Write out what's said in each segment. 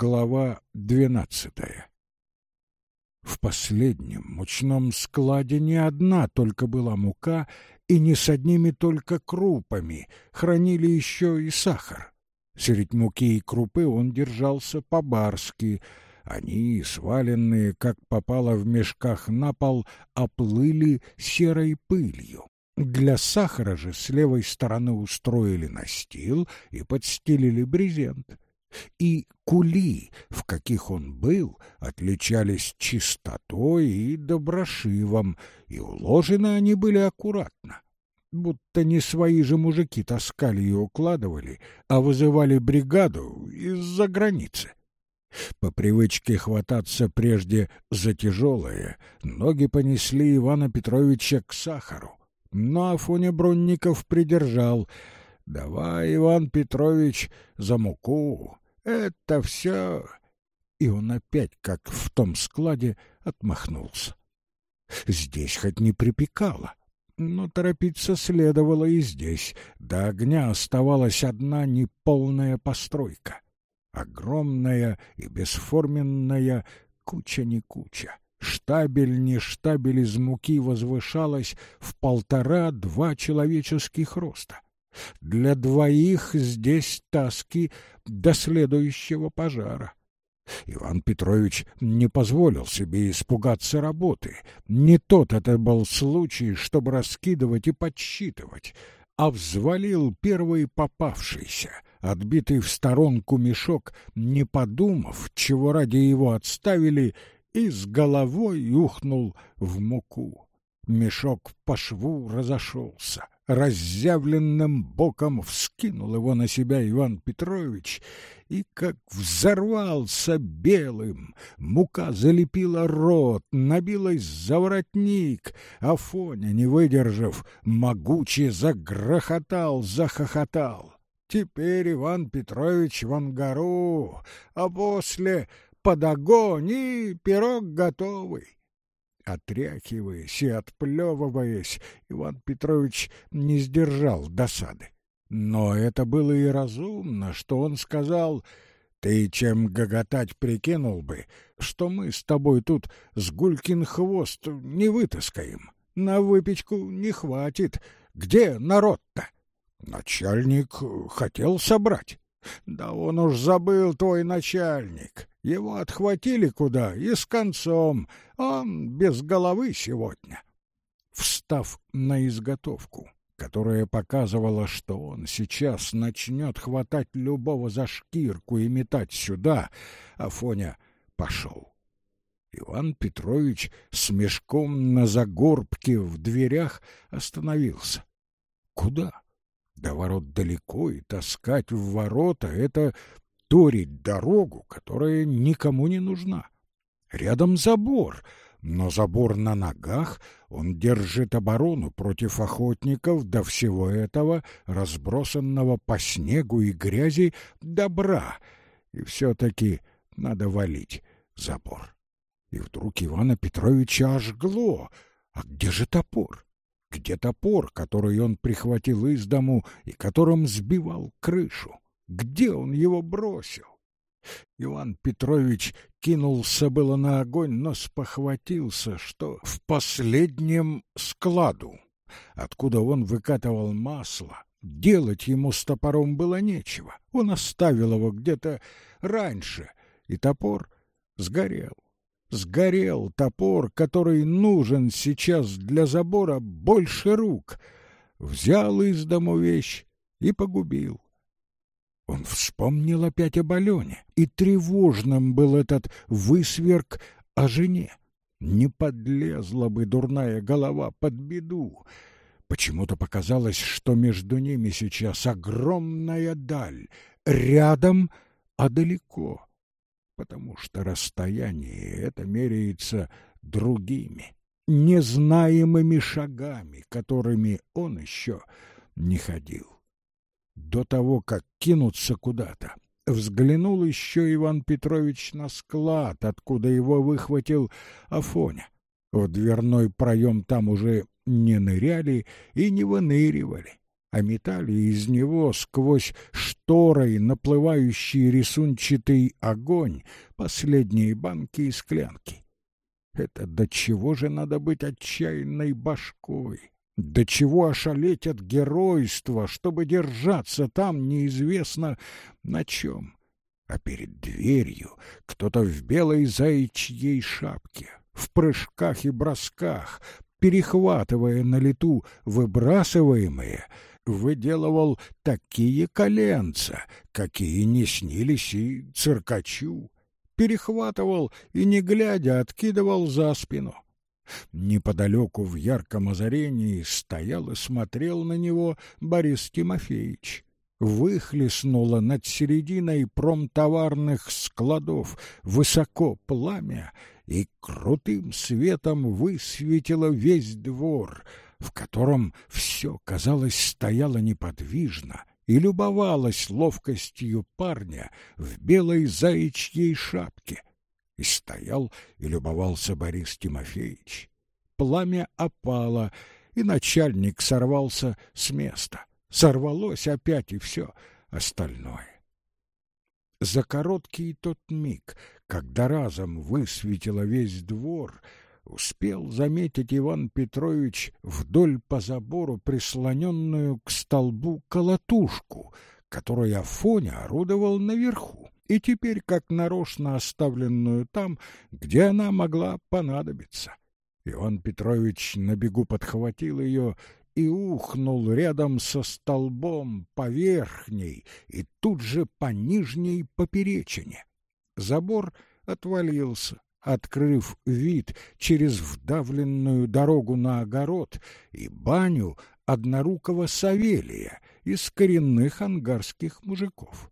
Глава двенадцатая В последнем мучном складе не одна только была мука, и не с одними только крупами, хранили еще и сахар. Средь муки и крупы он держался по-барски. Они, сваленные, как попало в мешках на пол, оплыли серой пылью. Для сахара же с левой стороны устроили настил и подстелили брезент. И кули, в каких он был, отличались чистотой и доброшивом, и уложены они были аккуратно. Будто не свои же мужики таскали и укладывали, а вызывали бригаду из-за границы. По привычке хвататься прежде за тяжелое, ноги понесли Ивана Петровича к сахару. Но Афоня Бронников придержал. «Давай, Иван Петрович, за муку. Это все...» И он опять, как в том складе, отмахнулся. Здесь хоть не припекало, но торопиться следовало и здесь. До огня оставалась одна неполная постройка. Огромная и бесформенная куча не куча. Штабель не штабель из муки возвышалась в полтора-два человеческих роста. Для двоих здесь таски до следующего пожара. Иван Петрович не позволил себе испугаться работы. Не тот это был случай, чтобы раскидывать и подсчитывать, а взвалил первый попавшийся, отбитый в сторонку мешок, не подумав, чего ради его отставили, и с головой ухнул в муку. Мешок по шву разошелся. Разъявленным боком вскинул его на себя Иван Петрович и как взорвался белым. Мука залепила рот, набилась за воротник. Афоня, не выдержав, могуче загрохотал, захохотал. Теперь Иван Петрович в ангару, а после под огонь и пирог готовый. Отряхиваясь и отплевываясь, Иван Петрович не сдержал досады. Но это было и разумно, что он сказал, «Ты чем гоготать прикинул бы, что мы с тобой тут с гулькин хвост не вытаскаем, на выпечку не хватит. Где народ-то?» Начальник хотел собрать. Да он уж забыл, твой начальник. Его отхватили куда и с концом. Он без головы сегодня. Встав на изготовку, которая показывала, что он сейчас начнет хватать любого за шкирку и метать сюда, Афоня пошел. Иван Петрович с мешком на загорбке в дверях остановился. Куда? До ворот далеко, и таскать в ворота — это торить дорогу, которая никому не нужна. Рядом забор, но забор на ногах, он держит оборону против охотников до всего этого, разбросанного по снегу и грязи, добра. И все-таки надо валить забор. И вдруг Ивана Петровича ожгло. А где же топор? Где топор, который он прихватил из дому и которым сбивал крышу? Где он его бросил? Иван Петрович кинулся было на огонь, но спохватился, что в последнем складу, откуда он выкатывал масло, делать ему с топором было нечего. Он оставил его где-то раньше, и топор сгорел. Сгорел топор, который нужен сейчас для забора больше рук. Взял из дому вещь и погубил. Он вспомнил опять об Алене, и тревожным был этот высверк о жене. Не подлезла бы дурная голова под беду. Почему-то показалось, что между ними сейчас огромная даль, рядом, а далеко потому что расстояние это меряется другими, незнаемыми шагами, которыми он еще не ходил. До того, как кинуться куда-то, взглянул еще Иван Петрович на склад, откуда его выхватил Афоня. В дверной проем там уже не ныряли и не выныривали. а метали из него сквозь шторой наплывающий рисунчатый огонь последние банки и склянки. Это до чего же надо быть отчаянной башкой? До чего ошалеть от геройства, чтобы держаться там неизвестно на чем? А перед дверью кто-то в белой заячьей шапке, в прыжках и бросках, перехватывая на лету выбрасываемые, выделывал такие коленца, какие не снились и циркачу. Перехватывал и, не глядя, откидывал за спину. Неподалеку в ярком озарении стоял и смотрел на него Борис Тимофеевич. Выхлестнуло над серединой промтоварных складов высоко пламя и крутым светом высветило весь двор, в котором все, казалось, стояло неподвижно и любовалось ловкостью парня в белой заячьей шапке, и стоял и любовался Борис Тимофеевич. Пламя опало, и начальник сорвался с места. Сорвалось опять и все остальное. За короткий тот миг, когда разом высветило весь двор, успел заметить Иван Петрович вдоль по забору прислоненную к столбу колотушку, которой Афоня орудовал наверху и теперь как нарочно оставленную там, где она могла понадобиться. Иван Петрович на бегу подхватил ее и ухнул рядом со столбом по верхней и тут же по нижней поперечине. Забор отвалился, открыв вид через вдавленную дорогу на огород и баню однорукого Савелия из коренных ангарских мужиков.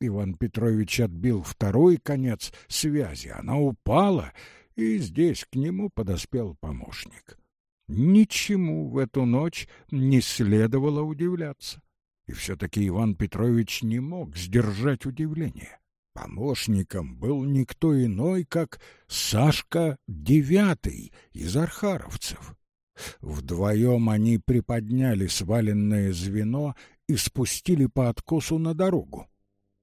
Иван Петрович отбил второй конец связи. Она упала, и здесь к нему подоспел помощник. Ничему в эту ночь не следовало удивляться. И все-таки Иван Петрович не мог сдержать удивление. Помощником был никто иной, как Сашка Девятый из Архаровцев. Вдвоем они приподняли сваленное звено и спустили по откосу на дорогу.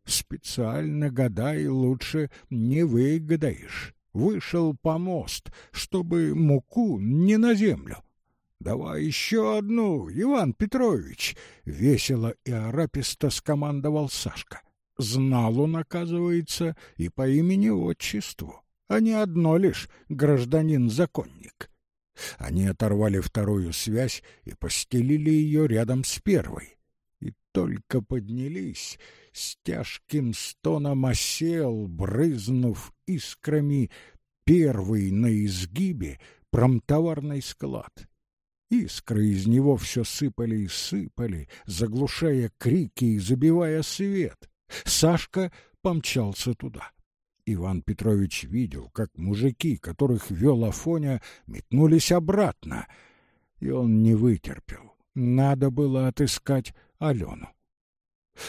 Специально гадай лучше не выгадаешь. Вышел помост, чтобы муку не на землю. «Давай еще одну, Иван Петрович!» — весело и араписто скомандовал Сашка. Знал он, оказывается, и по имени-отчеству, а не одно лишь гражданин-законник. Они оторвали вторую связь и постелили ее рядом с первой. Только поднялись, с тяжким стоном осел, брызнув искрами, первый на изгибе промтоварный склад. Искры из него все сыпали и сыпали, заглушая крики и забивая свет. Сашка помчался туда. Иван Петрович видел, как мужики, которых вел Афоня, метнулись обратно, и он не вытерпел. Надо было отыскать Алену.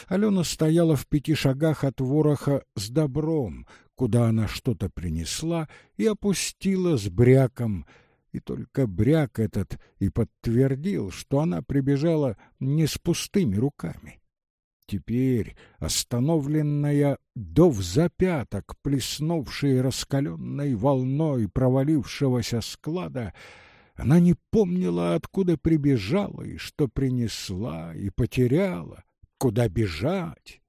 Алена стояла в пяти шагах от вороха с добром, куда она что-то принесла и опустила с бряком, и только бряк этот и подтвердил, что она прибежала не с пустыми руками. Теперь, остановленная до взапяток, плеснувшей раскаленной волной провалившегося склада, она не помнила, откуда прибежала и что принесла и потеряла куда бежать.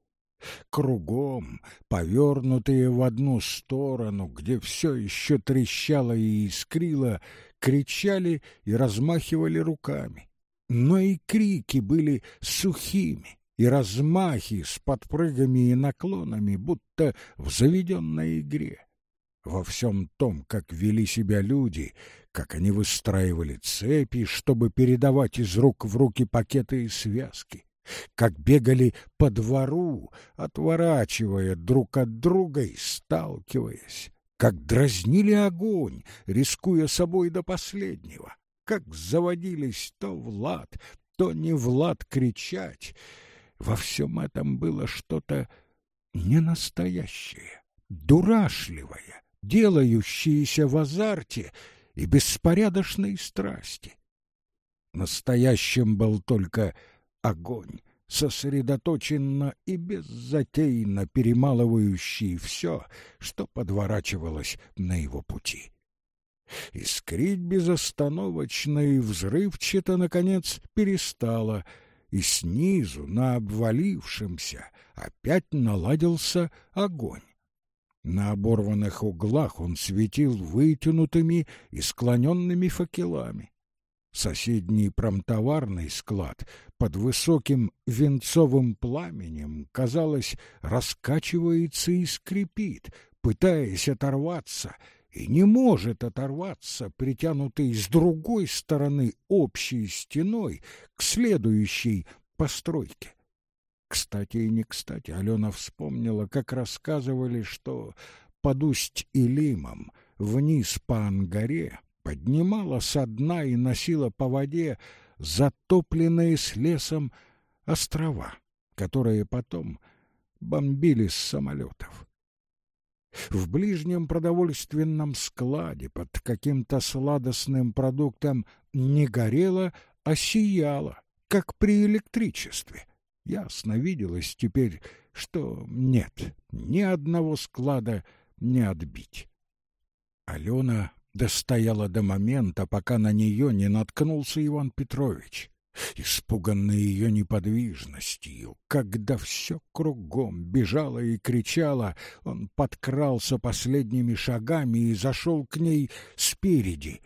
Кругом, повернутые в одну сторону, где все еще трещало и искрило, кричали и размахивали руками. Но и крики были сухими, и размахи с подпрыгами и наклонами, будто в заведенной игре. Во всем том, как вели себя люди, как они выстраивали цепи, чтобы передавать из рук в руки пакеты и связки, как бегали по двору, отворачивая друг от друга и сталкиваясь, как дразнили огонь, рискуя собой до последнего, как заводились то Влад, то не Влад кричать. Во всем этом было что-то ненастоящее, дурашливое, делающееся в азарте и беспорядочной страсти. Настоящим был только огонь, сосредоточенно и беззатейно перемалывающий все, что подворачивалось на его пути. Искрить безостановочно и взрывчато, наконец, перестало, и снизу, на обвалившемся, опять наладился огонь. На оборванных углах он светил вытянутыми и склоненными факелами. Соседний промтоварный склад под высоким венцовым пламенем, казалось, раскачивается и скрипит, пытаясь оторваться, и не может оторваться, притянутый с другой стороны общей стеной к следующей постройке. Кстати и не кстати, Алена вспомнила, как рассказывали, что под Усть-Илимом, вниз по Ангаре, поднимала со дна и носила по воде затопленные с лесом острова, которые потом бомбили с самолетов. В ближнем продовольственном складе под каким-то сладостным продуктом не горело, а сияло, как при электричестве. Ясно виделось теперь, что нет ни одного склада не отбить. Алена достояла до момента, пока на нее не наткнулся Иван Петрович. Испуганный ее неподвижностью, когда все кругом бежало и кричало, он подкрался последними шагами и зашел к ней спереди.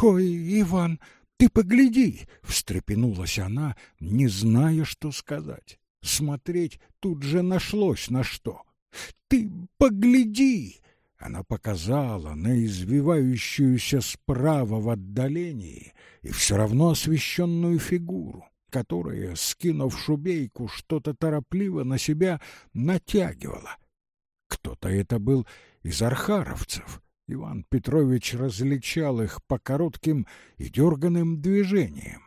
«Ой, Иван, ты погляди!» — встрепенулась она, не зная, что сказать. Смотреть тут же нашлось на что. «Ты погляди!» Она показала на извивающуюся справа в отдалении и все равно освещенную фигуру, которая, скинув шубейку, что-то торопливо на себя натягивала. Кто-то это был из архаровцев. Иван Петрович различал их по коротким и дерганым движениям.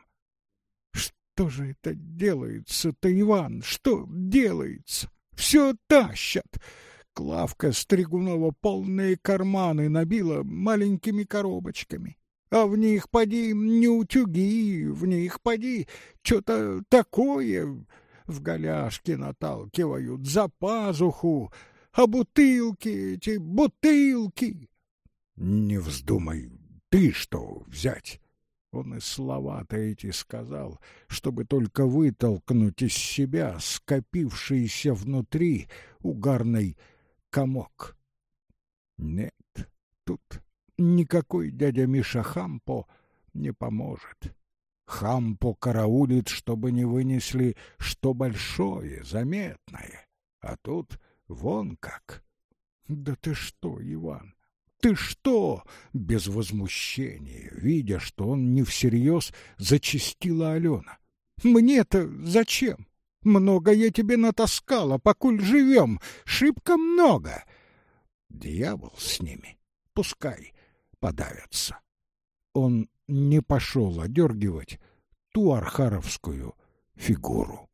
«Что же это делается-то, Иван? Что делается? Все тащат!» Клавка Стригунова полные карманы набила маленькими коробочками. А в них поди не утюги, в них поди что-то такое в голяшки наталкивают за пазуху, а бутылки эти, бутылки. Не вздумай, ты что взять? Он и слова-то эти сказал, чтобы только вытолкнуть из себя скопившийся внутри угарной комок. Нет, тут никакой дядя Миша Хампо не поможет. Хампо караулит, чтобы не вынесли что большое, заметное. А тут вон как. Да ты что, Иван? Ты что? Без возмущения, видя, что он не всерьез, зачистила Алена. Мне-то зачем? Много я тебе натаскала, покуль живем, шибко много. Дьявол с ними, пускай подавятся. Он не пошел одергивать ту архаровскую фигуру.